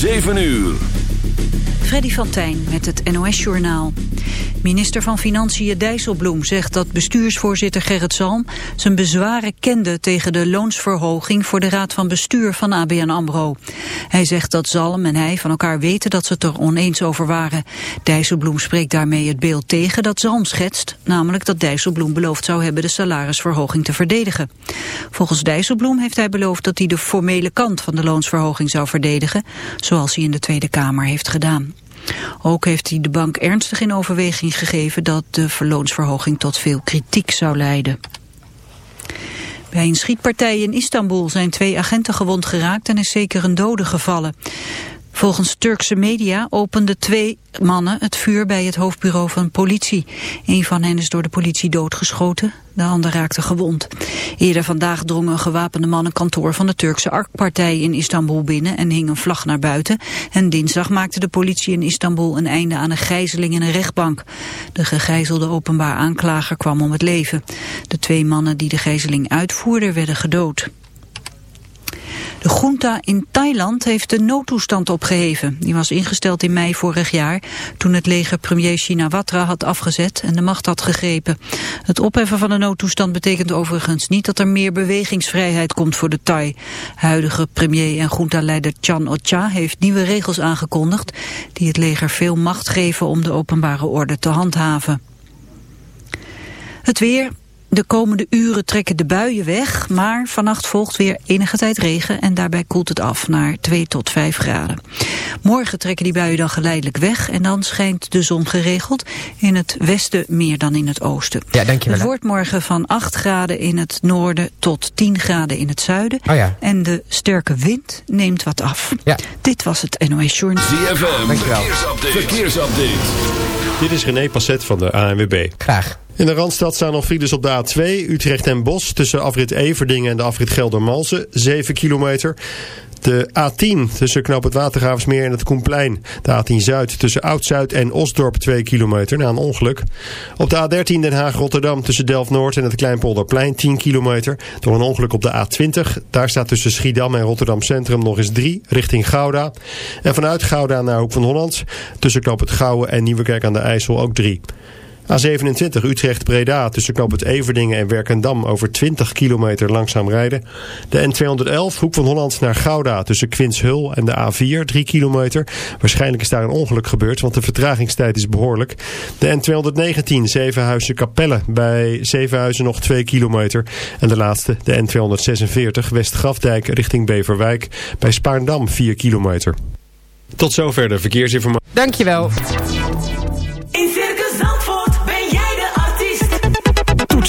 7 uur. Freddy van Tijn met het NOS-journaal. Minister van Financiën Dijsselbloem zegt dat bestuursvoorzitter Gerrit Zalm zijn bezwaren kende tegen de loonsverhoging voor de raad van bestuur van ABN AMRO. Hij zegt dat Zalm en hij van elkaar weten dat ze het er oneens over waren. Dijsselbloem spreekt daarmee het beeld tegen dat Zalm schetst, namelijk dat Dijsselbloem beloofd zou hebben de salarisverhoging te verdedigen. Volgens Dijsselbloem heeft hij beloofd dat hij de formele kant van de loonsverhoging zou verdedigen, zoals hij in de Tweede Kamer heeft gedaan. Ook heeft hij de bank ernstig in overweging gegeven dat de verloonsverhoging tot veel kritiek zou leiden. Bij een schietpartij in Istanbul zijn twee agenten gewond geraakt en is zeker een dode gevallen. Volgens Turkse media openden twee mannen het vuur bij het hoofdbureau van politie. Een van hen is door de politie doodgeschoten, de ander raakte gewond. Eerder vandaag drong een gewapende man een kantoor van de Turkse ARK-partij in Istanbul binnen en hing een vlag naar buiten. En dinsdag maakte de politie in Istanbul een einde aan een gijzeling in een rechtbank. De gegijzelde openbaar aanklager kwam om het leven. De twee mannen die de gijzeling uitvoerden werden gedood. De junta in Thailand heeft de noodtoestand opgeheven. Die was ingesteld in mei vorig jaar toen het leger premier Shinawatra had afgezet en de macht had gegrepen. Het opheffen van de noodtoestand betekent overigens niet dat er meer bewegingsvrijheid komt voor de Thai. Huidige premier en junta-leider Chan Ocha heeft nieuwe regels aangekondigd die het leger veel macht geven om de openbare orde te handhaven. Het weer, de komende uren trekken de buien weg, maar vannacht volgt weer enige tijd regen en daarbij koelt het af naar 2 tot 5 graden. Morgen trekken die buien dan geleidelijk weg en dan schijnt de zon geregeld. In het westen meer dan in het oosten. Ja, dankjewel. Het wordt morgen van 8 graden in het noorden tot 10 graden in het zuiden. Oh ja. En de sterke wind neemt wat af. Ja. Dit was het NOS Journal. ZFM, Dankjewel. verkeersupdate. verkeersupdate. Dit is René Passet van de ANWB. Graag. In de Randstad staan nog files op de A2, Utrecht en Bos... tussen afrit Everdingen en de afrit Geldermalsen, 7 kilometer. De A10 tussen Knoop het Watergravensmeer en het Koenplein. De A10 Zuid tussen Oud-Zuid en Osdorp 2 kilometer na een ongeluk. Op de A13 Den Haag-Rotterdam tussen Delft-Noord en het Kleinpolderplein 10 kilometer. Door een ongeluk op de A20. Daar staat tussen Schiedam en Rotterdam Centrum nog eens 3 richting Gouda. En vanuit Gouda naar Hoek van Holland. Tussen Knoop het Gouwen en Nieuwekerk aan de IJssel ook 3. A27 Utrecht-Breda tussen Knoop het Everdingen en Werkendam over 20 kilometer langzaam rijden. De N211 Hoek van Holland naar Gouda tussen Quinshul en de A4 3 kilometer. Waarschijnlijk is daar een ongeluk gebeurd, want de vertragingstijd is behoorlijk. De N219 Zevenhuizen Capelle bij Zevenhuizen nog 2 kilometer. En de laatste, de N246 West-Grafdijk richting Beverwijk bij Spaarndam 4 kilometer. Tot zover de verkeersinformatie. Dankjewel.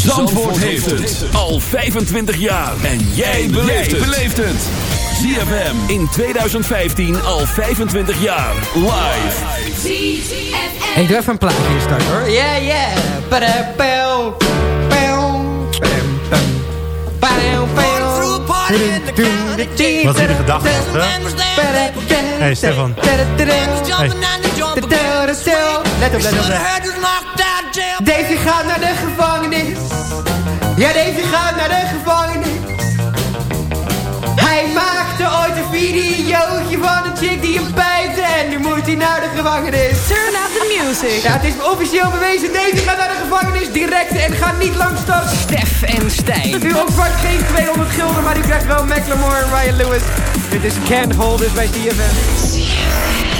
Zandvoort heeft het al 25 jaar. En jij beleeft het. ZFM in 2015 al 25 jaar. Live. Ik doe even een plaatje instarten hoor. Yeah, yeah. Padapel. Pel. Padapel. Wat is de gedachte? Hé hey, Stefan. Hey. Let op, let op. Davy gaat naar de gevangenis. Ja, Davy gaat naar de gevangenis. Hij maakte ooit een videootje van een chick die hem pijpte en nu moet hij naar de gevangenis. Turn up the music. Ja, het is officieel bewezen. Davy gaat naar de gevangenis direct en gaat niet langs stad. Stef en Stijn. U ontvangt geen 200 gulden, maar u krijgt wel McLemore en Ryan Lewis. Dit is Can't Hold It bij CFM.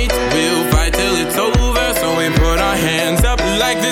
Hands up like the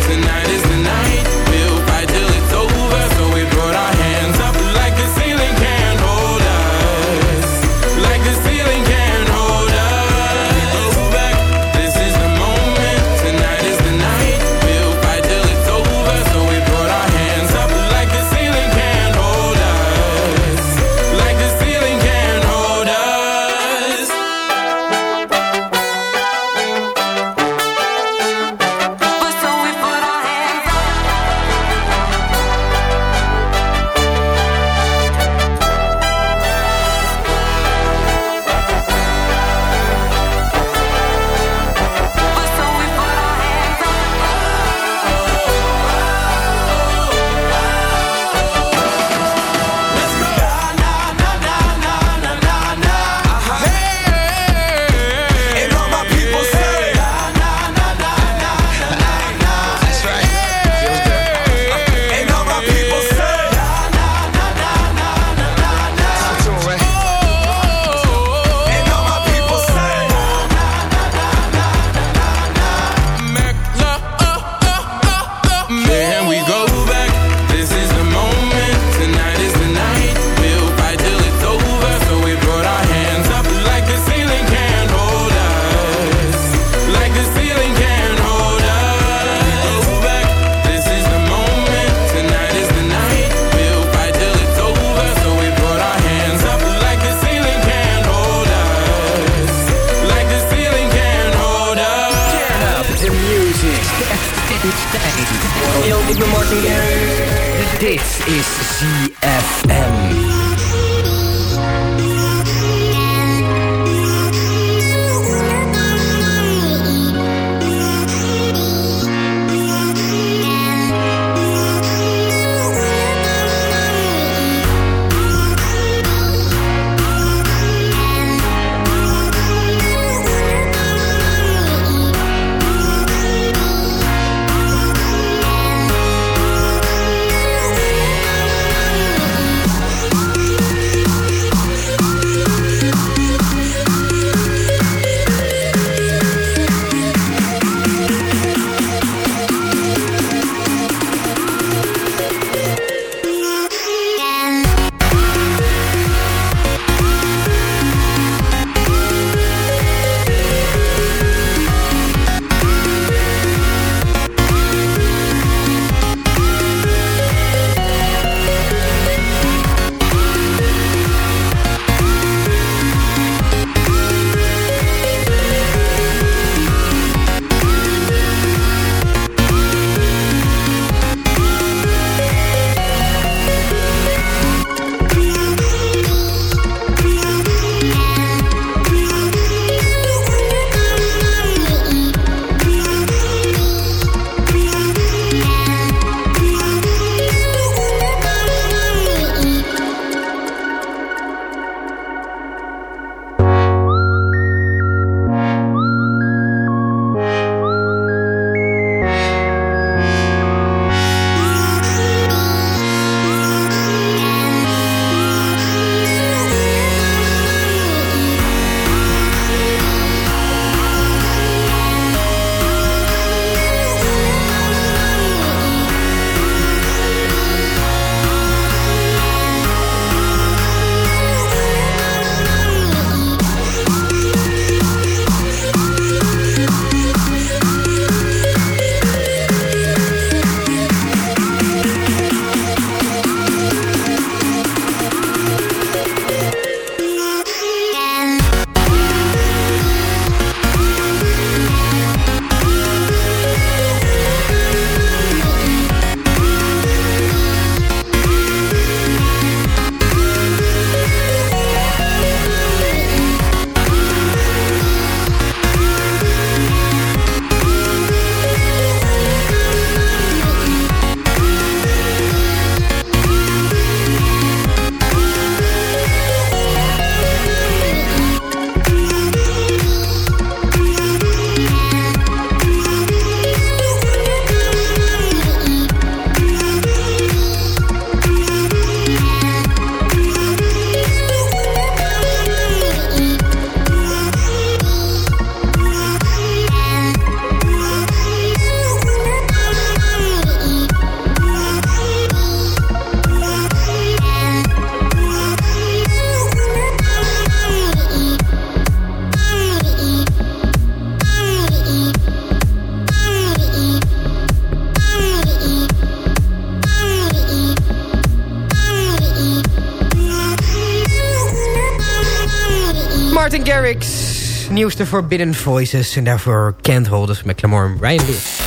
Nieuwste Forbidden Voices. En daarvoor Can't Hold Us, McLemore en Ryan Lewis.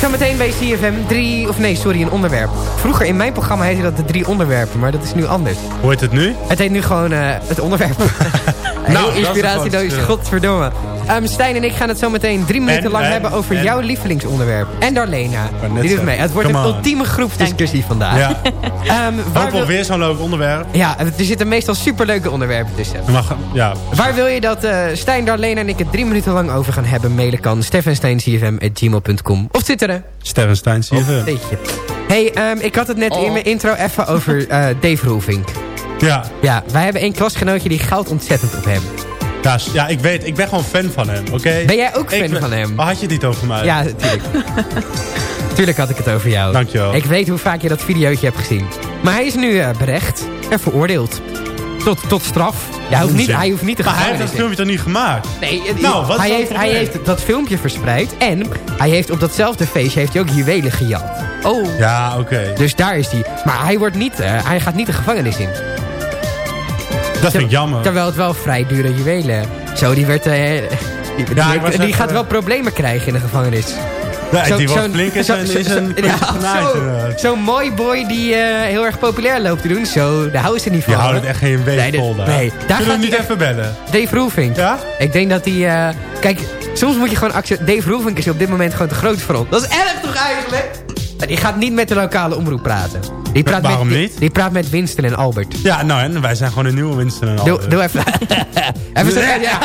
Zometeen bij CFM drie, of nee, sorry, een onderwerp. Vroeger in mijn programma heette dat de drie onderwerpen, maar dat is nu anders. Hoe heet het nu? Het heet nu gewoon uh, het onderwerp. nou, inspiratieloos, godverdomme. Um, Stijn en ik gaan het zo meteen drie minuten en, lang en, hebben over en, jouw lievelingsonderwerp. En Darlena, die doet mee. Het wordt een ultieme groepsdiscussie vandaag. Ja. um, waar wil... weer zo'n leuk onderwerp. Ja, er zitten meestal superleuke onderwerpen tussen. Mag, ja. Waar wil je dat uh, Stijn, Darlena en ik het drie minuten lang over gaan hebben? Mailen kan steffensteincfm.gmail.com Of twitteren. Steffensteincfm. Hey, um, ik had het net oh. in mijn intro even over uh, Dave Roelvink. Ja. Ja, wij hebben een klasgenootje die goud ontzettend op hem. Ja, ja, ik weet. Ik ben gewoon fan van hem, oké? Ben jij ook fan ik, van hem? Maar had je het niet over mij? Ja, natuurlijk. Tuurlijk had ik het over jou. Dankjewel. Ik weet hoe vaak je dat videootje hebt gezien. Maar hij is nu uh, berecht en veroordeeld. Tot, tot straf. Ja, hij, hoeft niet, hij hoeft niet te Maar hij heeft dat filmpje toch niet gemaakt? Nee, nou, wat hij, heeft, hij heeft dat filmpje verspreid. En hij heeft op datzelfde feestje heeft hij ook juwelen gejat. Oh. Ja, oké. Okay. Dus daar is hij. Maar hij, wordt niet, uh, hij gaat niet de gevangenis in. Dat vind ik jammer. Terwijl het wel vrij dure juwelen. Zo, die werd... Uh, die, ja, die, die gaat wel problemen krijgen in de gevangenis. Ja, zo, die wordt flink is een, is een ja, Zo'n zo mooi boy die uh, heel erg populair loopt te doen. Zo, daar houden ze niet van. Je houdt het echt geen week nee, vol daar. Nee, daar Zullen we niet even bellen? Dave Roelvink. Ja? Ik denk dat hij... Uh, kijk, soms moet je gewoon accepteren... Dave Roelvink is op dit moment gewoon te groot voor ons. Dat is erg toch eigenlijk? Die gaat niet met de lokale omroep praten. Die praat Waarom met, niet? Die praat met Winston en Albert. Ja, nou en wij zijn gewoon een nieuwe Winston en Albert. Doe, doe even... even zeggen, ja.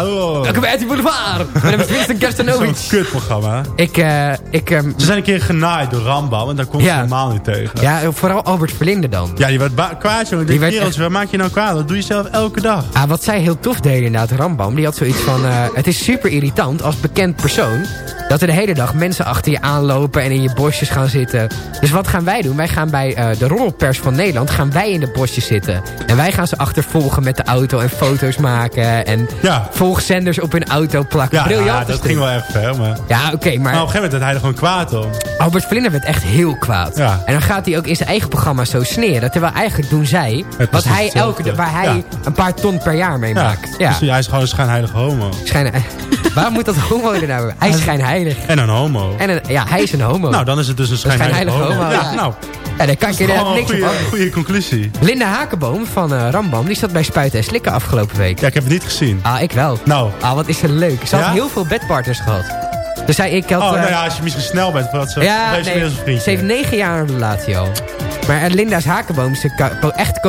Oh. Welkom bij RTL Boulevard. Mijn naam is Winston Kerstanovic. Zo'n kutprogramma. Ik, uh, ik, um, Ze zijn een keer genaaid door Rambam en daar komt ja. ze helemaal niet tegen. Ja, vooral Albert Verlinde dan. Ja, die werd kwaad, jongen. Die werd kerels, echt... wat maak je nou kwaad? Dat doe je zelf elke dag. Ah, wat zij heel tof deden inderdaad, Rambam, die had zoiets van... Uh, het is super irritant als bekend persoon... dat er de hele dag mensen achter je aanlopen en in je bosjes gaan zitten. Dus wat gaan wij doen? Wij gaan bij uh, de rolpers van Nederland gaan wij in de bosjes zitten. En wij gaan ze achtervolgen met de auto en foto's maken. En ja. Volgzenders op hun auto plakken. Ja, Briljant. Ja, dat ging wel echt ver. Maar... Ja, oké, okay, maar... maar... op een gegeven moment werd hij er gewoon kwaad om. Albert Verlinde werd echt heel kwaad. Ja. En dan gaat hij ook in zijn eigen programma zo sneren. Terwijl eigenlijk doen zij wat hij elke, waar hij ja. een paar ton per jaar mee maakt. Ja. Dus hij is gewoon een schijnheilige homo. Schijn... Waar moet dat homo er nou Hij is schijnheilig. En een homo. En een, ja, hij is een homo. Nou, dan is het dus een schijnheilige, homo. homo. Ja, nou. Daar kan ik er niks goeie, Goede conclusie. Linda Hakenboom van uh, Rambam, die zat bij Spuiten en Slikken afgelopen week. Ja, ik heb het niet gezien. Ah, ik wel. Nou. Ah, wat is er leuk. Ze had heel veel bedpartners gehad. Dus zei ik had... Oh, uh, nou ja, als je misschien snel bent, wat ze, ja, nee, ze heeft negen jaar een relatie al. Maar uh, Linda's Hakenboom, zijn echt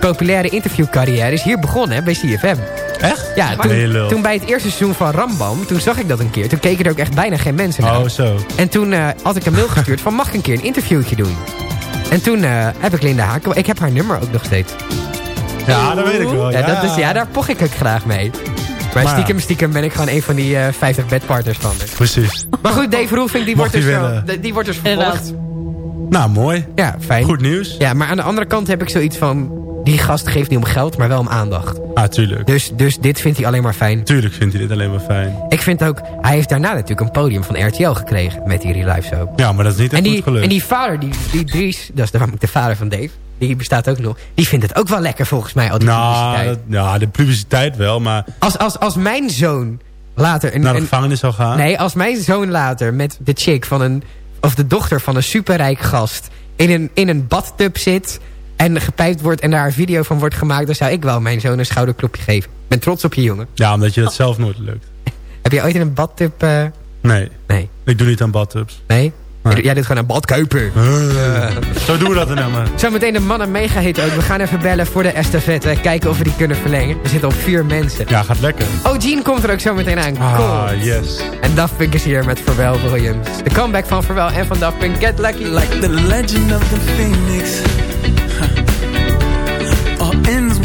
populaire interviewcarrière is hier begonnen, hè, bij CFM. Echt? Ja, toen, toen, bij het eerste seizoen van Rambam, toen zag ik dat een keer. Toen keken er ook echt bijna geen mensen naar. Oh, zo. En toen uh, had ik een mail gestuurd van mag ik een keer een interviewtje doen. En toen uh, heb ik Linda Hakenboom, ik heb haar nummer ook nog steeds. Ja, dat weet ik wel. Ja, ja. Dat is, ja daar poch ik ook graag mee. Maar, maar stiekem, stiekem ben ik gewoon een van die uh, 50 bedpartners van haar. Precies. Maar goed, Dave Roelvink, die, wordt dus, zo, die, die wordt dus vervolgd. Nou, mooi. Ja, fijn. Goed nieuws. Ja, maar aan de andere kant heb ik zoiets van... Die gast geeft niet om geld, maar wel om aandacht. Ah, tuurlijk. Dus, dus dit vindt hij alleen maar fijn. Tuurlijk vindt hij dit alleen maar fijn. Ik vind ook... Hij heeft daarna natuurlijk een podium van RTL gekregen. Met die Real Life Show. Ja, maar dat is niet echt en die, goed gelukt. En die vader, die, die Dries... Dat is de, de vader van Dave. Die bestaat ook nog. Die vindt het ook wel lekker volgens mij, al die nou, publiciteit. Dat, ja, de publiciteit wel, maar... Als, als, als mijn zoon later... Een, naar de gevangenis zou gaan? Nee, als mijn zoon later met de chick van een... Of de dochter van een superrijk gast... In een, in een badtub zit en gepijpt wordt en daar een video van wordt gemaakt... dan zou ik wel mijn zoon een schouderklopje geven. Ik ben trots op je jongen. Ja, omdat je dat zelf nooit lukt. Heb je ooit in een badtub... Uh... Nee. Nee. Ik doe niet aan badtubs. Nee? nee. Jij doet gewoon aan badkuipen. Uh. Zo doen we dat dan maar. Zometeen de mannen mega hit ook. We gaan even bellen voor de estafette. Kijken of we die kunnen verlengen. We zitten op vier mensen. Ja, gaat lekker. Oh, Gene komt er ook zo meteen aan. Ah, yes. En Daft Punk is hier met Pharrell Williams. De comeback van Pharrell en van Daft Punk. Get lucky. Like the legend of the phoenix.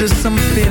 Just some fear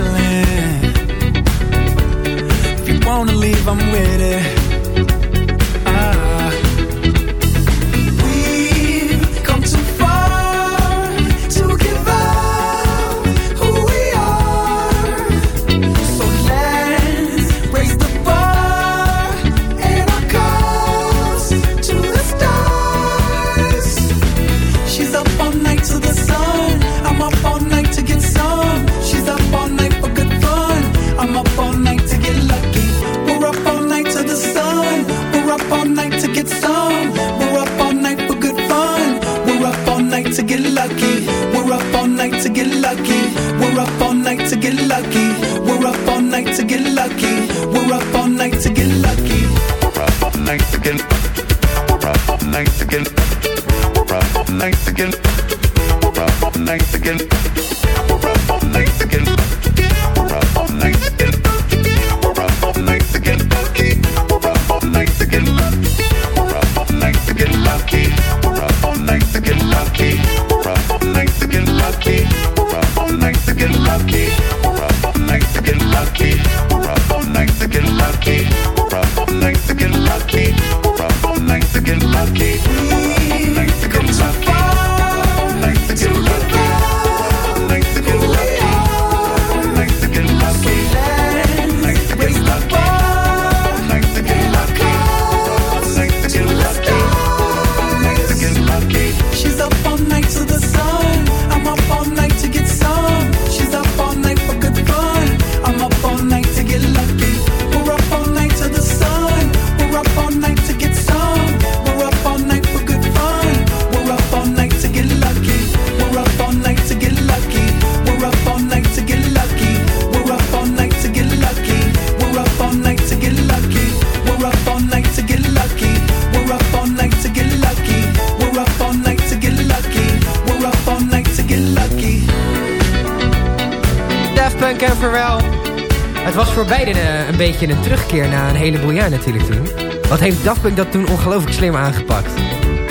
beetje een terugkeer na een heleboel jaar natuurlijk toen. Wat heeft Daft Punk dat toen ongelooflijk slim aangepakt?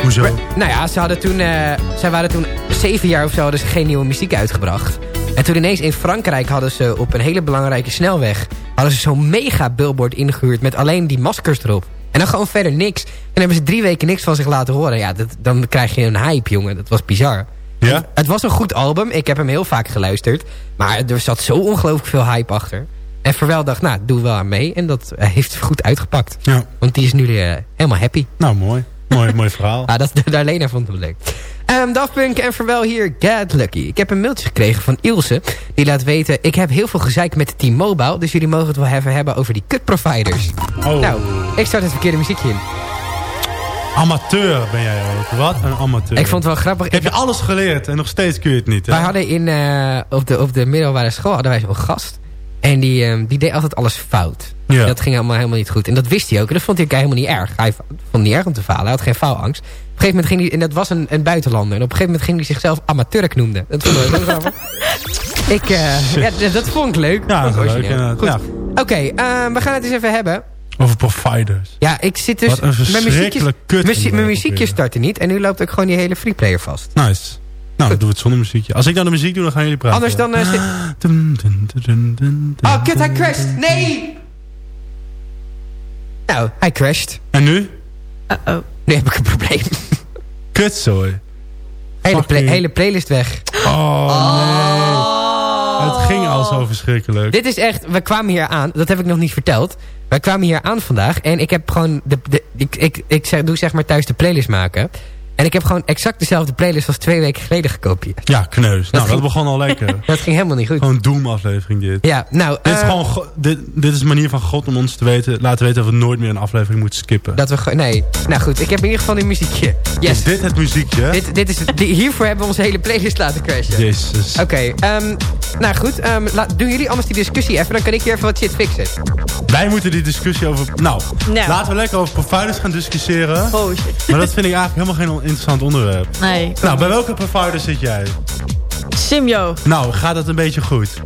Hoezo? Nou ja, ze hadden toen, eh, zij waren toen zeven jaar of zo hadden ze geen nieuwe muziek uitgebracht. En toen ineens in Frankrijk hadden ze op een hele belangrijke snelweg... hadden ze zo'n mega billboard ingehuurd met alleen die maskers erop. En dan gewoon verder niks. En dan hebben ze drie weken niks van zich laten horen. Ja, dat, dan krijg je een hype, jongen. Dat was bizar. Ja? Het was een goed album. Ik heb hem heel vaak geluisterd. Maar er zat zo ongelooflijk veel hype achter. En Verwel dacht, nou, doe wel aan mee. En dat heeft goed uitgepakt. Ja. Want die is nu eh, helemaal happy. Nou, mooi. Mooi, mooi verhaal. Ah, dat, daar Lena vond het leuk. Um, en Verwel hier, Get Lucky. Ik heb een mailtje gekregen van Ilse. Die laat weten, ik heb heel veel gezeik met T-Mobile. Dus jullie mogen het wel even hebben over die kutproviders. Oh. Nou, ik start het verkeerde muziekje in. Amateur ben jij ook. Wat een amateur. Ik vond het wel grappig. Heb je alles geleerd en nog steeds kun je het niet, hè? Wij hadden in, eh, op, de, op de middelbare school hadden wij zo'n gast. En die, ehm, die deed altijd alles fout. Ja. Dat ging allemaal helemaal niet goed. En dat wist hij ook. En dat vond hij ook helemaal niet erg. Hij vond het niet erg om te falen. Hij had geen faalangst. Op een gegeven moment ging hij... En dat was een, een buitenlander. En op een gegeven moment ging hij zichzelf amateurk noemden. Dat vond ik wel grappig. Ik, eh, ja, dat- dat vond ik leuk. Ja, Dat vond ik leuk. inderdaad. Goed. Ja. Oké, ehm, we gaan het eens even hebben. Over providers. Ja, ik zit dus... Wat een verschrikkelijk kut mijn muziekje startte niet. En nu loopt ook gewoon die hele freeplayer vast. Nice. Nou, dan doen we het zonder muziekje. Als ik nou de muziek doe, dan gaan jullie praten. Anders dan... zit- dun. Oh, kut, hij crasht. Nee! Nou, hij crasht. En nu? Uh-oh. Nu heb ik een probleem. Kutzooi. Hele, play- Fucking- hele playlist weg. Oh, nee. Het ging al zo verschrikkelijk. Dit is echt... We kwamen hier aan. Dat heb ik nog niet verteld. Wij kwamen hier aan vandaag. En ik heb gewoon... De, de, ik ik, ik zeg, doe zeg maar thuis de playlist maken. En ik heb gewoon exact dezelfde playlist als twee weken geleden gekopieerd. Ja, kneus. Nou, dat begon al lekker. Dat ging helemaal niet goed. Gewoon Doom-aflevering dit. Ja, nou... Dit is, eh, gewoon, dit, dit is een manier van God om ons te weten, laten weten dat we nooit meer een aflevering moeten skippen. Dat we gewoon... Nee. Nou goed, ik heb in ieder geval een muziekje. Yes. Is dit het muziekje? Dit, dit is, het- die- hiervoor hebben we onze hele playlist laten crashen. Jezus. Oké, ehm, nou goed. ehm, laat- doen jullie anders die discussie even. Dan kan ik hier even wat shit fixen. Wij moeten die discussie over... Nou, Nou. laten we lekker over providers gaan discussiëren. Oh shit. Maar dat vind ik eigenlijk helemaal geen interessant onderwerp. Nee. Nou, bij welke provider zit jij? Simjo. Nou, gaat het een beetje goed?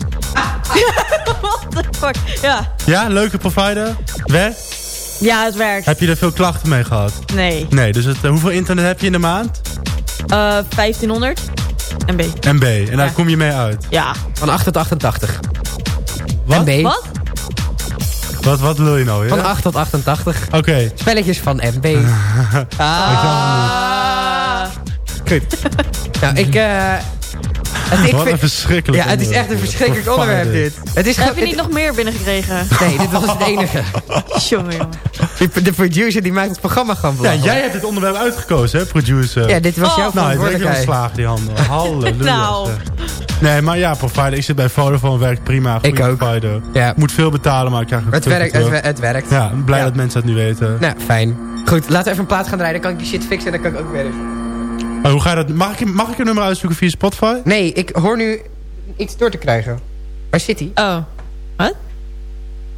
What the fuck? Ja. Ja, leuke provider? Werk? Ja, het werkt. Heb je er veel klachten mee gehad? Nee. Nee, dus het, eh, hoeveel internet heb je in de maand? Eh 1500. MB. MB. En daar kom je mee uit. Ja. Van 8 tot 88. Wat? MB. Wat? Wat, wat wil je nou weer? Van 8 tot 88. Oké. Spelletjes van MB. Ah. Goed. Nou, ik... eh het, ik Wat vind- een verschrikkelijk Ja, het is echt een verschrikkelijk onderwerp dit. Het is Heb je niet nog meer binnengekregen? Nee, dit was het enige. Jongen, jongen. Die- De producer die maakt het programma gewoon Ja, belachelijk. jij hebt het onderwerp uitgekozen, hè, producer? Ja, dit was jouw Oh. Nou, verantwoordelijkheid. geslaagd, die handen. Halleluja. Nou. Nee, maar ja, provider. Ik zit bij Vodafone, werkt prima. Ik goede ook. Provider. Ja. Moet veel betalen, maar ik krijg Het werkt, het, het werkt. Ja, blij Ja. dat mensen dat nu weten. Nou, fijn. Goed, laten we even een plaat gaan draaien. Dan kan ik die shit fixen en dan kan ik ook weer even. Maar hoe ga je dat... Mag ik, mag ik een nummer uitzoeken via Spotify? Nee, ik hoor nu iets door te krijgen. Waar zit hij? Oh. Wat?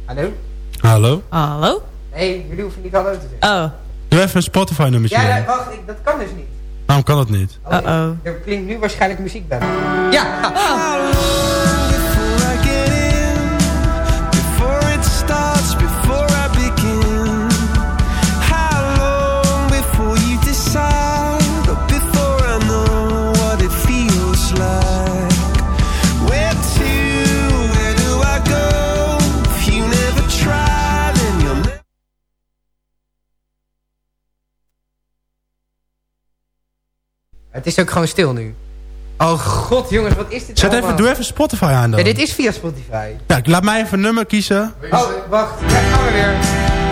Hallo? Hallo? Hallo? Nee, jullie hoeven niet hallo te zeggen. Oh. Doe even een Spotify nummertje. Ja, nee, wacht, ik, dat kan dus niet. Waarom kan dat niet? Oh, nee. Uh-oh. Er klinkt nu waarschijnlijk muziek bij. Ja! Before Het is ook gewoon stil nu. Oh god, jongens, wat is dit Zet allemaal? even, doe even Spotify aan dan. Ja, dit is via Spotify. Ja, laat mij even een nummer kiezen. Oh, wacht. Ja, gaan we weer.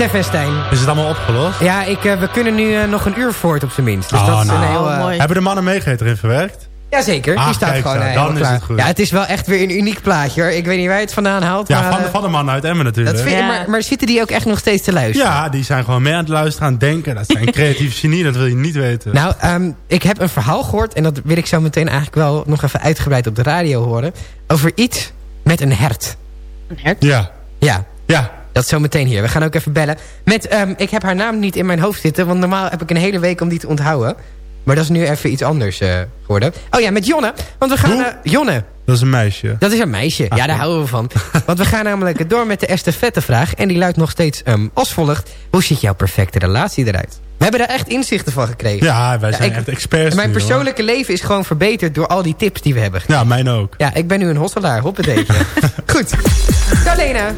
Stef en Stijn. Is het allemaal opgelost? Ja, ik, eh, we kunnen nu eh, nog een uur voort op zijn minst. Dus Oh, dat is nou. een heel... eh, Hebben de mannen meegeten erin verwerkt? Jazeker, die Ah, staat kijk gewoon zo, dan helemaal klaar. het goed. Ja, het is wel echt weer een uniek plaatje hoor. Ik weet niet waar je het vandaan haalt. Ja, maar, van, de, van de mannen uit Emmen natuurlijk. dat vind, Ja. maar, maar zitten die ook echt nog steeds te luisteren? Ja, die zijn gewoon mee aan het luisteren, aan het denken. Dat zijn creatieve genie, dat wil je niet weten. Nou, ehm, ik heb een verhaal gehoord... en dat wil ik zo meteen eigenlijk wel nog even uitgebreid op de radio horen... over iets met een hert. Een hert? Ja. Ja, Ja. Dat zo meteen hier. We gaan ook even bellen. Met, ehm, ik heb haar naam niet in mijn hoofd zitten... want normaal heb ik een hele week om die te onthouden. Maar dat is nu even iets anders eh, geworden. Oh ja, met Jonne. Want we gaan... Eh, Jonne, Dat is een meisje. dat is een meisje. Ja, daar houden we van. Want we gaan namelijk door met de estafette vraag. En die luidt nog steeds ehm, als volgt. Hoe ziet jouw perfecte relatie eruit? We hebben daar echt inzichten van gekregen. Ja, wij zijn ik- echt experts Mijn nu, hoor. persoonlijke leven is gewoon verbeterd door al die tips die we hebben. Ja, mijn ook. Ja, ik ben nu een hosselaar. Hoppadeetje. Goed. Carlena,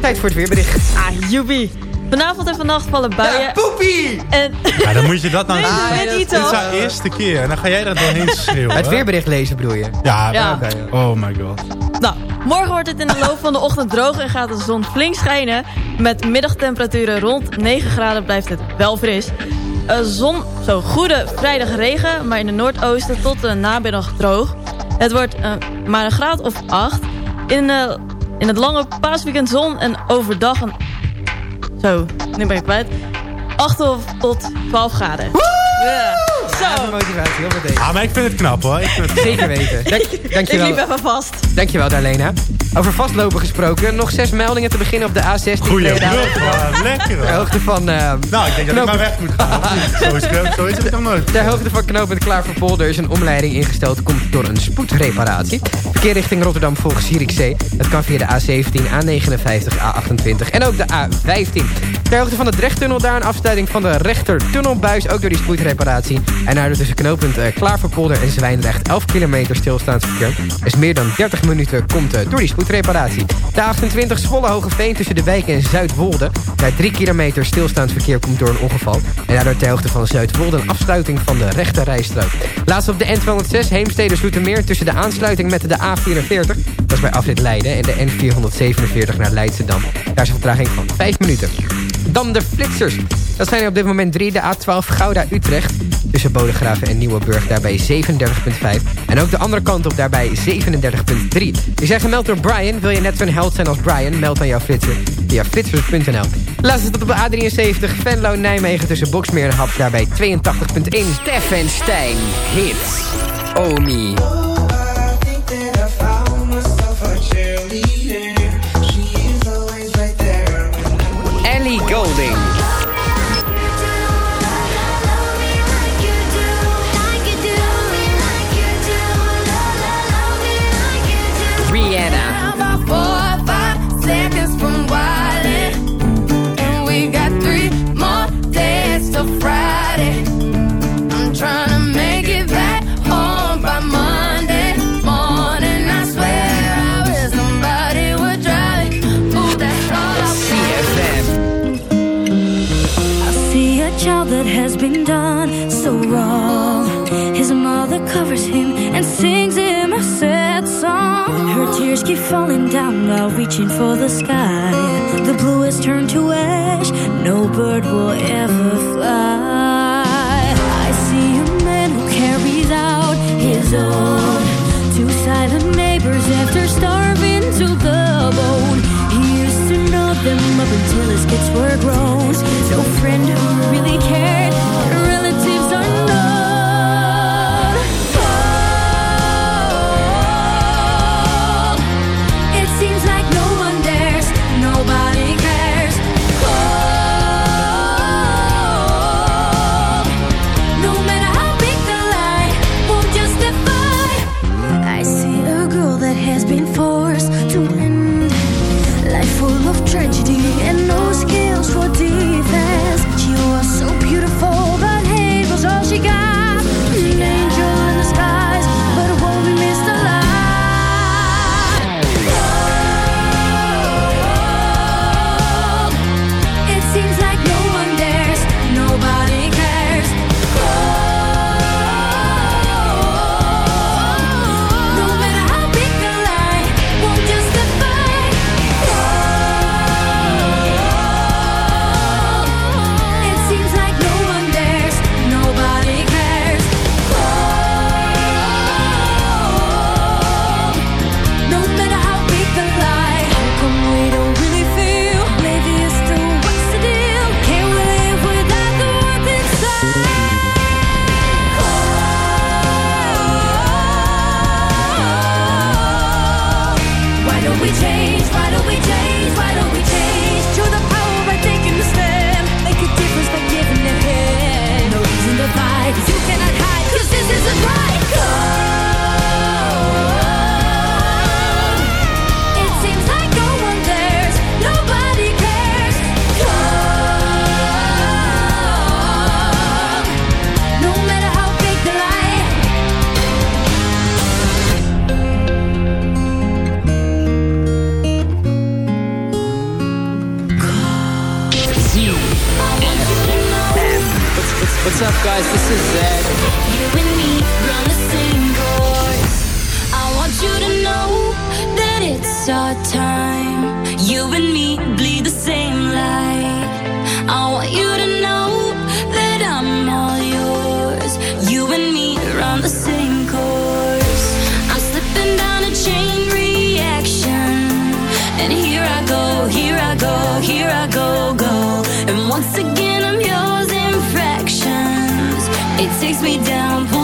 tijd voor het weerbericht. Ah, joepie. Vanavond en vannacht vallen buien. poepie! En Ja, dan moet je dat nou... Nee, Ah, dat ja, dat- Dit is haar eerste keer en dan ga jij er doorheen schreeuwen. Het weerbericht lezen bedoel je? Ja, Ja. oké. Oh my god. Nou, morgen wordt het in de loop van de ochtend droog en gaat de zon flink schijnen. Met middagtemperaturen rond 9 graden blijft het wel fris. Eh, zon, zo goede vrijdag regen, maar in de noordoosten tot de namiddag droog. Het wordt eh, maar een graad of 8. In, eh, in het lange paasweekend zon en overdag een... Zo, nu ben ik kwijt. 8 of tot 12 graden. Ja. Zo, motivatie. Ah, maar ik vind het knap hoor. Ik vind het Zeker weten. Dank, ik dankjewel. liep even vast. Dankjewel, Darlena. Over vastlopen gesproken. Nog zes meldingen te beginnen op de A16. Goeie brug, man. Lekker Ter hoor. hoogte van... eh, Nou, ik denk dat ik maar weg moet gaan. Zo is, het- zo is het nog nooit. Ter hoogte van knooppunt Klaverpolder is een omleiding ingesteld. Komt door een spoedreparatie. Verkeer richting Rotterdam volgens Zierikzee. Dat kan via de A17, A59, A28 en ook de A15. Ter hoogte van de Drechttunnel daar een afsluiting van de rechtertunnelbuis. Ook door die spoedreparatie. En daardoor tussen knooppunt eh, Klaverpolder en Zwijndrecht 11 kilometer stilstaansverkeer. Is meer dan 30 minuten komt eh, door die spoedreparatie. De 28 Zwolle Hogeveen tussen de wijk en Zuidwolde. Daar 3 kilometer stilstaand verkeer komt door een ongeval. En daardoor ter hoogte van Zuidwolde een afsluiting van de rechte rijstrook. Laatst op de N206 Heemstede Zoetermeer tussen de aansluiting met de A44. Dat is bij afrit Leiden. En de N447 naar Leidschendam. Daar is een vertraging van 5 minuten. Dan de flitsers. Dat zijn er op dit moment drie. De A12 Gouda-Utrecht. Tussen Bodegraven en Nieuweburg daarbij 37,5. En ook de andere kant op daarbij 37,3. Die zijn gemeld door Brian. Wil je net zo'n held zijn als Brian? Meld aan jouw flitser via flitsers.nl. Laatste tot op de A73 Venlo-Nijmegen tussen Boksmeer en Haps daarbij 82,1. Stef en Stijn. Hits. Omi. Keep falling down while reaching for the sky. The blue has turned to ash, no bird will ever fly. I see a man who carries out his own. Two silent neighbors after starving to the bone. He used to know them up until his kids were grown. No friend who really cared. trench takes me down.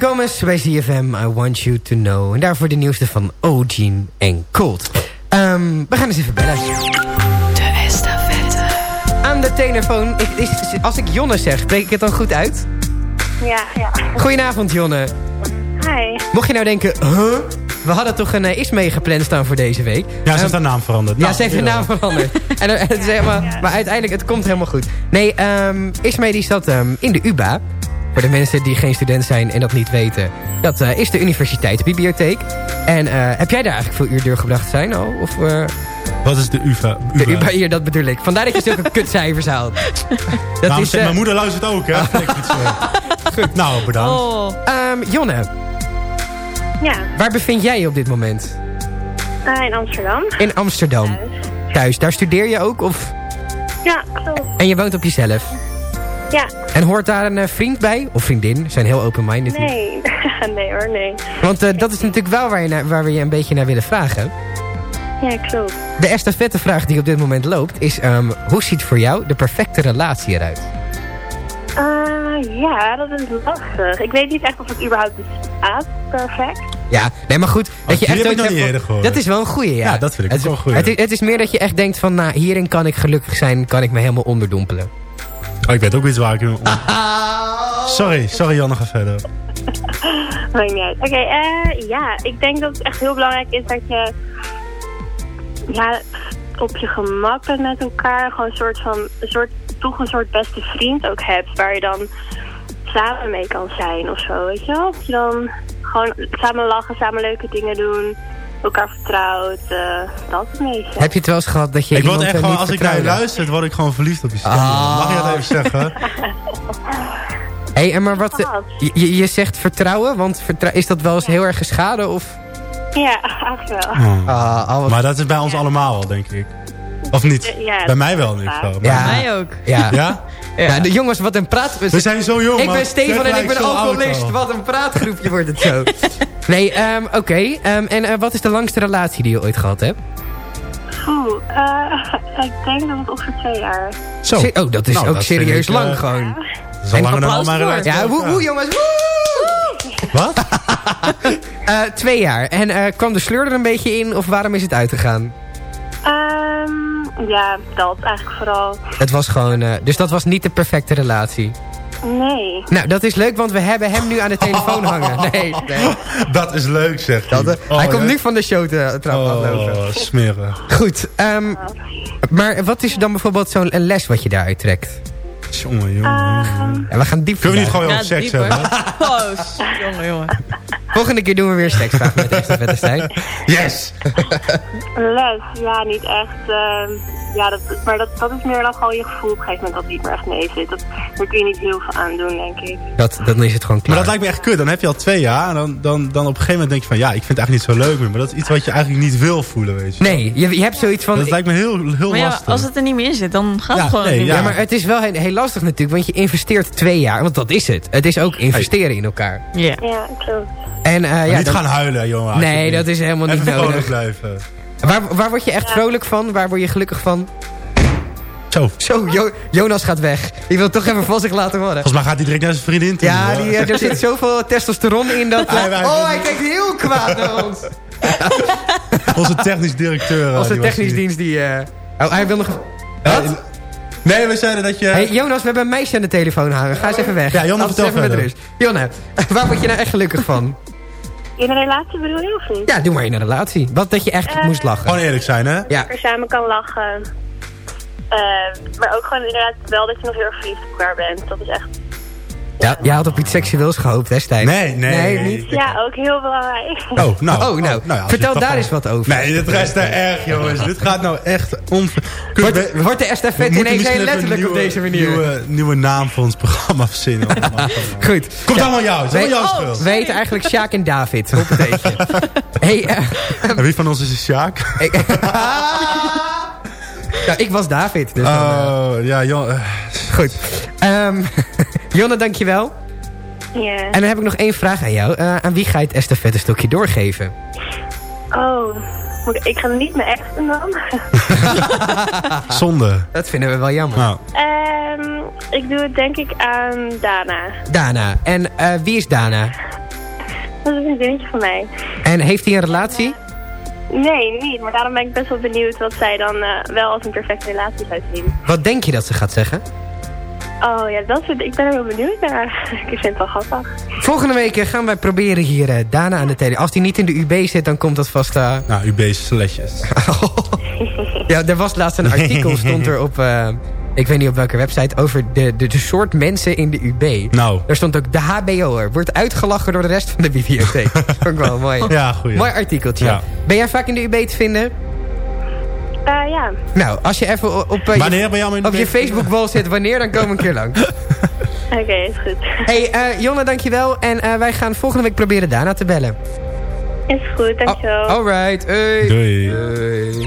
Gomez bij ZFM. I want you to know. En daarvoor de nieuwste van O'Gene en Colt. Ehm, we gaan eens even bellen. De estafette. Aan de telefoon. Ik, is, als ik Jonne zeg, spreek ik het dan goed uit? Ja, ja. Goedenavond Jonne. Hi. Mocht je nou denken, huh? We hadden toch een uh, Ismee gepland staan voor deze week. Ja, ze Ehm, heeft haar naam veranderd. Ja, Nou, ze heeft haar naam veranderd. en, eh, het is helemaal, maar uiteindelijk, het komt helemaal goed. Nee, um, Ismee die zat ehm, in de UBA. Voor de mensen die geen student zijn en dat niet weten. Dat eh, is de universiteitsbibliotheek. En eh, heb jij daar eigenlijk veel uur doorgebracht zijn al? Of, eh, Wat is de UvA? de UBA hier, dat bedoel ik. Vandaar dat je zulke kutcijfers haalt. Dat Nou, is, mijn moeder luistert ook, hè? Goed, nou, bedankt. Oh. Ehm, Jonne, Ja, waar bevind jij je op dit moment? in Amsterdam. In Amsterdam. Thuis. Daar studeer je ook? Of... Ja, klopt. En je woont op jezelf? Ja, En hoort daar een eh, vriend bij? Of vriendin? Ze zijn heel open-minded. nee. nee hoor, nee. Want eh, dat is natuurlijk wel waar, je naar, waar we je een beetje naar willen vragen. Ja, klopt. De estafettevraag die op dit moment loopt is... ehm, hoe ziet voor jou de perfecte relatie eruit? Eh, ja, dat is lastig. Ik weet niet echt of het überhaupt bestaat, perfect. Ja, nee, maar goed. Dat je die echt heb ik zoiets nog hebt niet van- eerder gehoord. Dat is wel een goeie, ja. Ja, dat vind ik het, wel een goeie. Het is, het is meer dat je echt denkt van... Nou, hierin kan ik gelukkig zijn. Kan ik me helemaal onderdompelen. Oh, ik weet ook iets waar ik... in- Sorry, sorry Janne, ga verder. Maakt niet uit. Oké, eh, ja, ik denk dat het echt heel belangrijk is dat je ja, op je gemak bent met elkaar. Gewoon een soort van, een soort, toch een soort beste vriend ook hebt. Waar je dan samen mee kan zijn of zo, weet je wel? Dat je dan gewoon samen lachen, samen leuke dingen doen. Elkaar vertrouwt, eh, dat een beetje. Heb je het wel eens gehad dat je Ik word iemand echt eh, gewoon, niet als ik naar je luister, word ik gewoon verliefd op je stem. Ah. Mag je dat even zeggen? Hé, en maar wat... eh, je, je zegt vertrouwen, want vertrou- is dat wel eens heel erg geschaden? Of... Ja, eigenlijk wel. Oh. Maar dat is bij ons allemaal wel, denk ik. Of niet? Ja, bij mij wel in ieder geval. Ja. Mij ook. Ja. Ja? Ja, de jongens, wat een praat... We zijn zo jong, Ik ben Stefan en ik ben zo alcoholist. al. Wat een praatgroepje wordt het zo. Nee, ehm, oké. ehm, en eh, wat is de langste relatie die je ooit gehad hebt? Oeh, eh, ik denk dat het ongeveer twee jaar. Zo. Oh, dat is Nou, ook dat serieus ik, lang eh, gewoon. Dat is al En langer dan relatie. Ja, woe, woe jongens, woe! Wat? Eh, twee jaar. En eh, kwam de sleur er een beetje in of waarom is het uitgegaan? Ehm, ja, dat eigenlijk vooral. Het was gewoon... eh, dus dat was niet de perfecte relatie. Nee. Nou, dat is leuk, want we hebben hem nu aan de telefoon hangen. Nee, nee. Dat is leuk, zeg. Dat, eh, Oh, hij komt ja. nu van de show te trap aflopen. Oh, smerig. Goed, ehm, maar wat is dan bijvoorbeeld zo'n les wat je daaruit trekt? Jongen, jongen. Ja, we gaan diep Kunnen we niet gewoon Ja, over seks hebben? Oh, jongen, jongen. Volgende keer doen we weer seksvraag met Esther Vettestein. Yes! les, ja, niet echt. ehm, ja, dat, maar dat, dat is meer dan gewoon je gevoel op een gegeven moment dat het niet meer echt mee zit. Dat, daar kun je niet heel veel aan doen, denk ik. Dat, dan is het gewoon klaar. Maar dat lijkt me echt kut. Dan heb je al twee jaar en dan, dan, dan op een gegeven moment denk je van... Ja, ik vind het eigenlijk niet zo leuk meer. Maar dat is iets wat je eigenlijk niet wil voelen, weet je. Nee, je, je hebt zoiets van... Dat lijkt me heel, heel Maar ja, lastig. als het er niet meer in zit, dan gaat Ja, het gewoon nee, niet ja. maar het is wel heel, heel lastig natuurlijk, want je investeert twee jaar. Want dat is het. Het is ook investeren in elkaar. Ja. Ja, klopt. En, eh, Maar ja, niet dan- gaan huilen, jongen. Nee, dat is helemaal niet Even vrolijk nodig. blijven. Waar, waar word je echt vrolijk van? Waar word je gelukkig van? Zo. Zo, Jo- Jonas gaat weg. Die wil toch even van zich laten horen. Volgens mij gaat hij direct naar zijn vriendin toe. Ja, die, eh, er zit zoveel testosteron in dat... Hij- hij- oh, hij kijkt heel kwaad naar ons. Onze technisch directeur. eh, Onze technisch dienst die... eh, Oh, hij wil nog... Wat? Nee, we zeiden dat je... Hey, Jonas, we hebben een meisje aan de telefoon hangen. Ga eens even weg. Ja, Laat vertel even met rust. Jonne, waar word je nou echt gelukkig van? In een relatie bedoel je of niet? Ja, doe maar in een relatie. Wat dat je echt Eh, moest lachen. Gewoon eerlijk zijn, hè? Ja, Er samen kan lachen. Eh, maar ook gewoon inderdaad wel dat je nog heel erg verliefd op elkaar bent. Dat is echt, ja, jij had op iets seksueels gehoopt, hè Stijn? Nee, nee. Nee, niet? ja, ook heel belangrijk. Oh, nou. Oh, nou, ja, als je vertel daar eens wat over. Nee, dit rest er erg, jongens. dit gaat nou echt on... Wordt, We- wordt de estafette ineens heel letterlijk een op deze manier? Nieuwe, nieuwe naam voor ons programma verzinnen. Goed. Komt allemaal jou. Het is allemaal jouw Wij- schuld. We heten eigenlijk Sjaak en David. Hoppateetje. hey, eh, En wie van ons is de Sjaak? ik, nou, ik was David. Dus dan, eh, Oh, ja, joh. eh, goed. Ehm Jonne, dankjewel. Ja. En dan heb ik nog één vraag aan jou. Eh, aan wie ga je het estafette stokje doorgeven? Oh, ik, ga niet mijn ex doen dan. Zonde. Dat vinden we wel jammer. Nou, Ehm, ik doe het denk ik aan Dana. Dana. En eh, wie is Dana? Dat is een vriendinnetje van mij. En heeft hij een relatie? Nee, niet. Maar daarom ben ik best wel benieuwd wat zij dan eh, wel als een perfecte relatie zou zien. Wat denk je dat ze gaat zeggen? Oh ja, dat vind, ik ben er wel benieuwd naar. ik vind het wel grappig. Volgende week eh, gaan wij proberen hier eh, Dana aan de tele. Als die niet in de UB zit, dan komt dat vast... eh, nou UB's sletjes. ja, er was laatst een artikel, stond er op... eh, ik weet niet op welke website, over de, de, de soort mensen in de UB. Nou. Daar stond ook de HBO'er. Wordt uitgelachen door de rest van de bibliotheek. dat is ook wel mooi. Ja, goeie. Mooi artikeltje. Ja. Ben jij vaak in de UB te vinden? Eh, ja. Nou, als je even op, eh, je, op je vinden? Facebook-wall zit, wanneer, dan kom ik een keer lang. Oké, is goed. hey, eh Jonne, dankjewel. En eh, wij gaan volgende week proberen Dana te bellen. Is goed, dankjewel. Oh, alright, hey. Doei. Doei.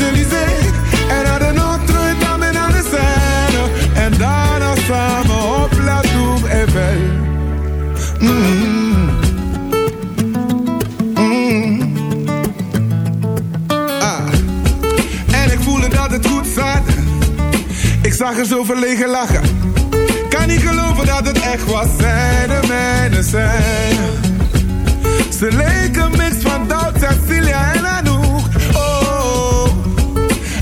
En naar de Notre-Dame en naar de Seine. En daarna samen op La Tour Eiffel. Mm. Mm. Ah. En ik voelde dat het goed zat. Ik zag er zo verlegen lachen. Kan niet geloven dat het echt was. Zij de mijne zijn. Ze leken mix van Doubt, Cecilia en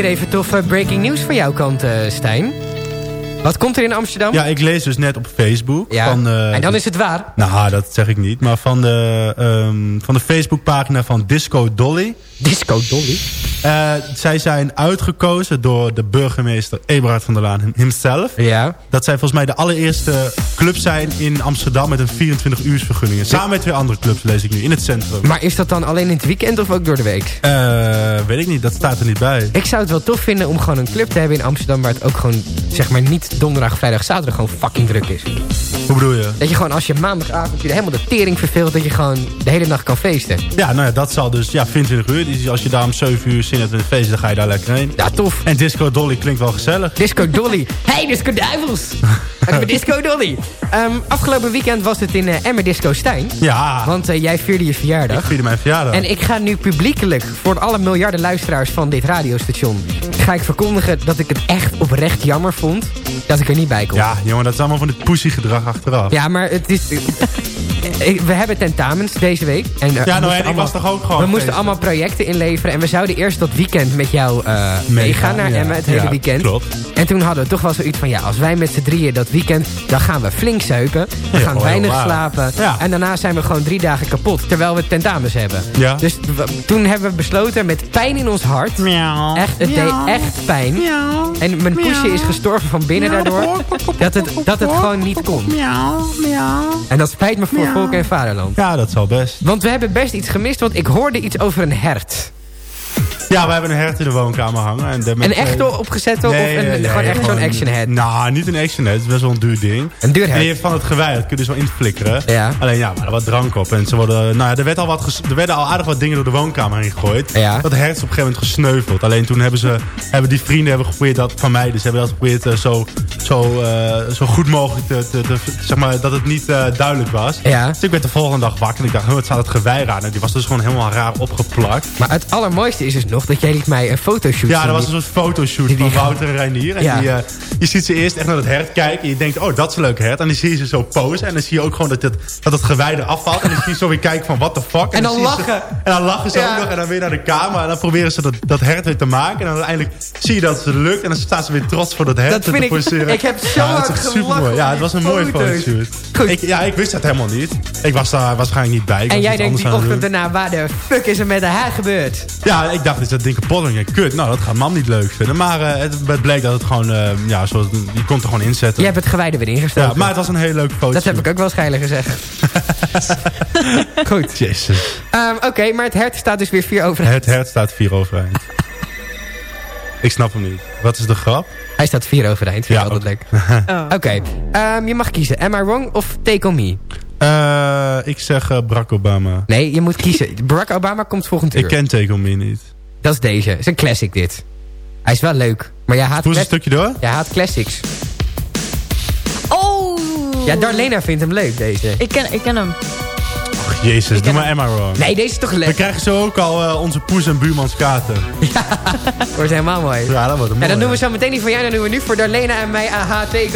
hier even tof eh, breaking news van jouw kant, eh, Stijn. Wat komt er in Amsterdam? Ja, ik lees dus net op Facebook. Ja, Van, eh, en dan is het waar. Nou, dat zeg ik niet. Maar van de, ehm, van de Facebookpagina van Disco Dolly. Disco Dolly? Zij zijn uitgekozen door de burgemeester Eberhard van der Laan himself. Ja. Dat zij volgens mij de allereerste club zijn in Amsterdam met een 24 uurs vergunning. Samen met twee andere clubs lees ik nu in het centrum. Maar is dat dan alleen in het weekend of ook door de week? Eh, weet ik niet, dat staat er niet bij. Ik zou het wel tof vinden om gewoon een club te hebben in Amsterdam... waar het ook gewoon, zeg maar, niet donderdag, vrijdag, zaterdag gewoon fucking druk is. Hoe bedoel je? Dat je gewoon als je maandagavond je helemaal de tering verveelt... dat je gewoon de hele nacht kan feesten. Ja, nou ja, dat zal dus, ja, 24 uur. Dus als je daar om 7 uur zin hebt in het feest, dan ga je daar lekker heen. Ja, tof. En Disco Dolly klinkt wel gezellig. Disco Dolly. Hey, Disco Duivels. We Disco Dolly. Ehm, afgelopen weekend was het in uh, Emmer Disco Stijn. Ja. Want eh, jij vierde je verjaardag. Ik vierde mijn verjaardag. En ik ga nu publiekelijk voor alle miljarden luisteraars van dit radiostation... ga ik verkondigen dat ik het echt oprecht jammer vond dat ik er niet bij kon. Ja, jongen, dat is allemaal van het pussy gedrag achteraf. Ja, maar het is... Ik- we hebben tentamens deze week. En, eh, Ja, we nou, moesten en ik allemaal- was toch ook gewoon We moesten allemaal projecten inleveren. En we zouden eerst dat weekend met jou eh, meegaan naar ja. Emmen, het hele Ja, weekend. klopt. En toen hadden we toch wel zoiets van... ja, als wij met z'n drieën dat weekend... dan gaan we flink zuipen. We Ja, gaan weinig slapen. Ja. En daarna zijn we gewoon drie dagen kapot. Terwijl we tentamens hebben. Ja. Dus we- toen hebben we besloten met pijn in ons hart... Echt, het Miauw. deed echt pijn. En mijn poesje is gestorven van binnen daardoor. Dat het, dat het gewoon niet kon. Miauw, miauw. En dat spijt me voor en vaderland. Ja, dat zal best. Want we hebben best iets gemist, want ik hoorde iets over een hert. Ja, we hebben een hert in de woonkamer hangen. En Een echte opgezette of een, nee, gewoon echt zo'n action head? Nou, niet een action head. Het is best wel een duur ding. Een duur En hert. je hebt van het gewei, dat kun je dus wel inflikkeren. Ja. Alleen ja, maar er wat drank op. En ze worden, nou ja, er, werd al wat er werden al aardig wat dingen door de woonkamer heen gegooid. Ja. Dat hert is op een gegeven moment gesneuveld. Alleen toen hebben ze, hebben die vrienden hebben geprobeerd dat van mij. Dus hebben dat geprobeerd eh, zo, zo eh, zo goed mogelijk te, te, te- zeg maar, dat het niet eh, duidelijk was. Ja. Dus ik werd de volgende dag wakker en ik dacht, wat staat het gewei aan? En die was dus gewoon helemaal raar opgeplakt. Maar het allermooiste is dus nog dat jij liet mij een fotoshoot Ja, dat was een soort fotoshoot van Wouter en Reinier. En Ja. die, eh, je ziet ze eerst echt naar het hert kijken. En je denkt, oh, dat is een leuk hert. En dan zie je ze zo posen. En dan zie je ook gewoon dat het, dat het gewei eraf valt. En dan zie je zo weer kijken van, what the fuck. En dan je ze- lachen. en dan lachen ze Ja. ook nog. En dan weer naar de camera. En dan proberen ze dat, dat hert weer te maken. En dan uiteindelijk zie je dat het lukt. En dan staan ze weer trots voor dat hert Dat te vind ik- poseren. ik heb zo ja, hard gelachen. Ja, het was een mooie foto's. fotoshoot. Ik, ja, ik wist dat helemaal niet. Ik was daar waarschijnlijk niet bij. Ik En jij denkt die ochtend daarna, waar de fuck is er met haar gebeurd? Ja, ik dacht, is dat ding kapot? En ik denk, kut, nou, dat gaat mam niet leuk vinden. Maar eh, het, het bleek dat het gewoon, eh, ja, zo, je kon het er gewoon inzetten. Je hebt het gewijde weer ingestoken. Ja, maar het was een hele leuke foto. Dat heb ik ook wel schijnlijk gezegd. Goed. Jezus. Ehm, Oké, maar het hert staat dus weer vier over. Het hert staat vier overeind. ik snap hem niet. Wat is de grap? Hij staat vier overeind. Vind Ja, ik altijd leuk. Oké, ehm, je mag kiezen. Am I wrong of Take On Me? Eh, ik zeg Barack Obama. Nee, je moet kiezen. Barack Obama komt volgend uur. Ik ken Take On Me niet. Dat is deze. Het is een classic dit. Hij is wel leuk. Maar jij haat, Voel eens een stukje door. jij haat classics. Oh! Ja, Darlena vindt hem leuk, deze. Ik ken, ik ken hem. Ach, jezus, doe maar Emma wrong. Nee, deze is toch We leuk? krijgen zo ook al eh, onze poes en buurmans kaarten. Wordt helemaal mooi. Ja, dat wordt een En dan mooie. doen we zo meteen die van jou. Dan doen we nu voor Darlena en mij. Aha, Take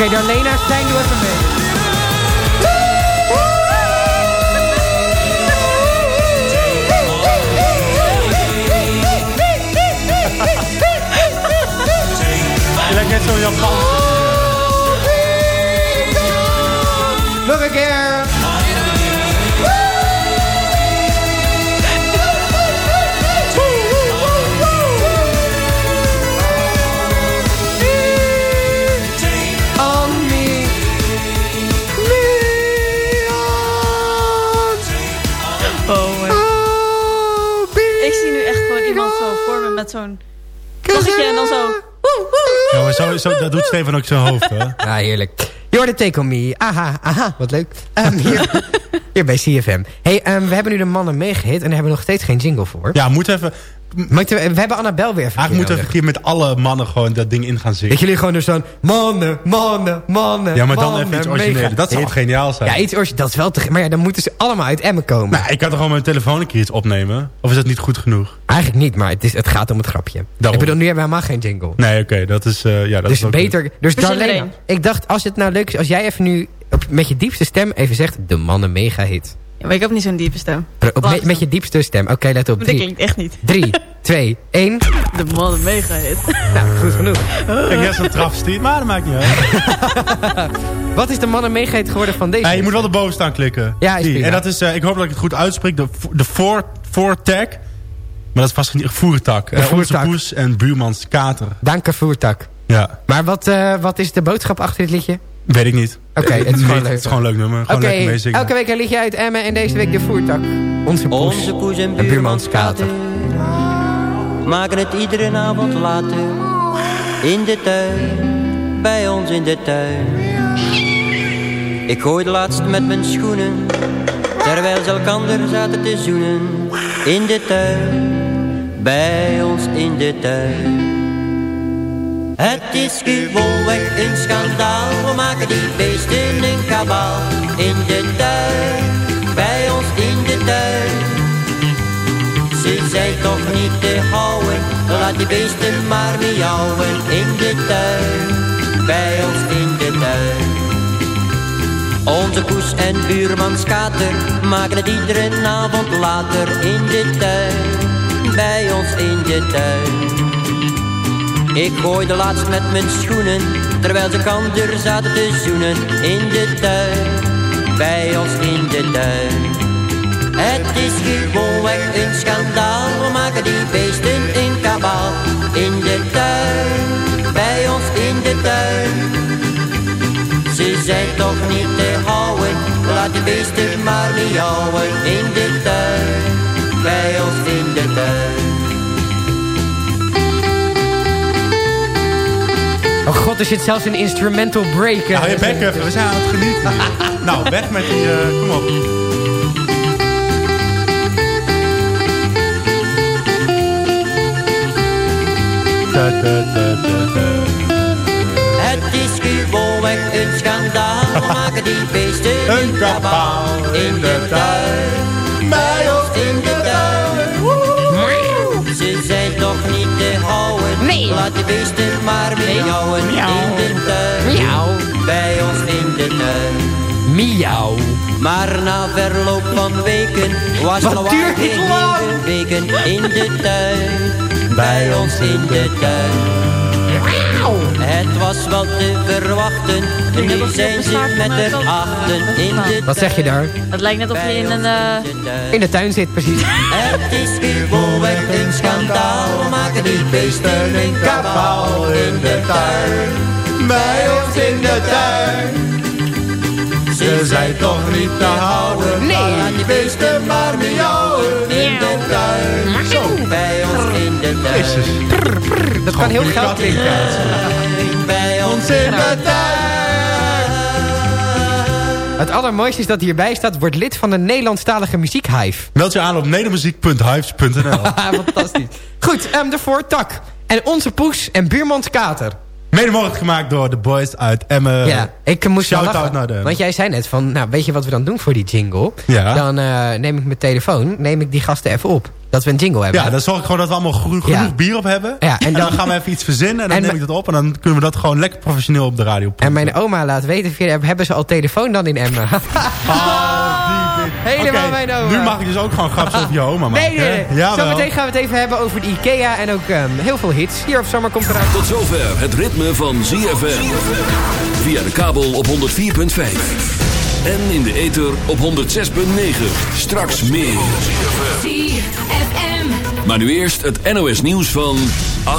Oké, Darlena, Stijn, doe even mee. Je lijkt net Japan. Nog een met zo'n Poggetje en dan zo... Ja, maar zo, zo, dat doet Stefan ook zijn hoofd, hoor. Ja, heerlijk. Je hoorde Take On Me. Aha, aha, wat leuk. Ehm, hier, hier bij CFM. hey, ehm, we hebben nu de mannen meegehit en daar hebben we nog steeds geen jingle voor. Ja, moet even... We, hebben Annabel weer Eigenlijk moeten we een keer met alle mannen gewoon dat ding in gaan zingen. Dat jullie gewoon dus zo'n mannen, mannen, mannen, Ja, maar dan mannen, even iets mega origineels. Dat zou geniaal zijn. Ja, iets origineels. Dat is wel te... Maar ja, dan moeten ze allemaal uit Emmen komen. Nou, ik kan toch gewoon mijn telefoon een keer iets opnemen? Of is dat niet goed genoeg? Eigenlijk niet, maar het, is, het gaat om het grapje. Daarom. Ik bedoel, nu hebben we helemaal geen jingle. Nee, oké, dat is... eh, ja, dat dus is beter... goed. Dus er Darlene, ik dacht, als het nou leuk is... Als jij even nu op, met je diepste stem even zegt... De mannen mega hit. Ja, maar ik heb niet zo'n diepe stem. Op, met, met je diepste stem. Oké, let op. Dat Drie, klinkt echt niet. drie twee, één. De mannen mega hit. Nou, goed genoeg. Jij is een travestiet, maar dat maakt niet uit. Wat is de mannen mega hit geworden van deze? Ja, je moet wel de boven staan klikken. Ja, is prima. En dat is, eh, ik hoop dat ik het goed uitspreek, de, de voor, voortag. Maar dat is vast niet voertak. De Eh, Onze voertak. poes en buurmans kater. Danke voertak. Ja, Maar wat, eh, wat is de boodschap achter dit liedje? Weet ik niet. Oké, het is Nee, gewoon Het leuk. is gewoon een leuk nummer. Gewoon meezingen. elke week een liedje uit Emmen en deze week de voertak. Onze poes, Onze poes en en buurmans kater. maken het iedere avond later. In de tuin, bij ons in de tuin. Ik gooide laatst met mijn schoenen, terwijl ze elkander zaten te zoenen. In de tuin, bij ons in de tuin. Het is gewoonweg een schandaal, we maken die beesten een kabaal. In de tuin, bij ons in de tuin. Ze zijn toch niet te houden, laat die beesten maar miauwen in de tuin, bij ons in de tuin. Onze poes en buurman Skater maken het iedere avond later in de tuin, bij ons in de tuin. Ik gooide laatst met mijn schoenen, terwijl ze kander zaten te zoenen in de tuin, bij ons in de tuin. Het is gewoonweg een schandaal, we maken die beesten in kabaal. In de tuin, bij ons in de tuin. Ze zijn toch niet te houden, laat de beesten maar miauwen. In de tuin, bij ons in de tuin. Oh god, er zit zelfs een instrumental break. Ja, hou je bek even, we zijn aan het genieten. hier. nou, weg met die... eh, kom op. Het is gewoonweg een schandaal, we maken die beesten Een kabaal in de tuin. Beesten maar miauwen in de tuin. Miauw. Bij ons in de tuin. Miauw. Maar na verloop van weken was Wat er nog weken in de tuin. Bij ons in de tuin. Het was wel te verwachten. Nu zijn ze met de achten in de Wat zeg je daar? Het lijkt net of je in een... eh, In de tuin zit, precies. Het is gewoonweg een schandaal. We maken die beesten een kabaal in de tuin. Bij ons in de tuin. Ze zijn toch niet te houden. Nee. Laat die beesten maar miauwen in de tuin. Zo, bij ons in de tuin. Jezus. Dat kan heel kat. klinken. Bij ons in de tuin. Het allermooiste is dat hierbij staat... wordt lid van de Nederlandstalige muziekhive. Meld je aan op nedermuziek.hives.nl Fantastisch. Goed, ehm de voortak. En onze poes en buurmans kater. Mede mogelijk gemaakt door de boys uit Emmen. ja, ik moest Shout-out lachen. naar de- Want jij zei net van, nou, weet je wat we dan doen voor die jingle? Ja. Dan eh, neem ik mijn telefoon, neem ik die gasten even op. Dat we een jingle hebben. Ja, dan zorg ik gewoon dat we allemaal geno- genoeg Ja. bier op hebben. Ja, en en, dan, gaan we even iets verzinnen en dan En neem ik dat op. En dan kunnen we dat gewoon lekker professioneel op de radio En mijn oma laat weten, via, hebben ze al telefoon dan in Emmen? Oh. Helemaal Oké, mijn oma. Nu mag ik dus ook gewoon grapjes over je oma maken. Nee, nee, nee. Ja, Zometeen gaan we het even hebben over de IKEA en ook ehm, heel veel hits. Hier op Zomer komt eraan. Tot zover het ritme van ZFM. Via de kabel op 104.5. En in de ether op 106.9. Straks meer. Maar nu eerst het NOS nieuws van 8.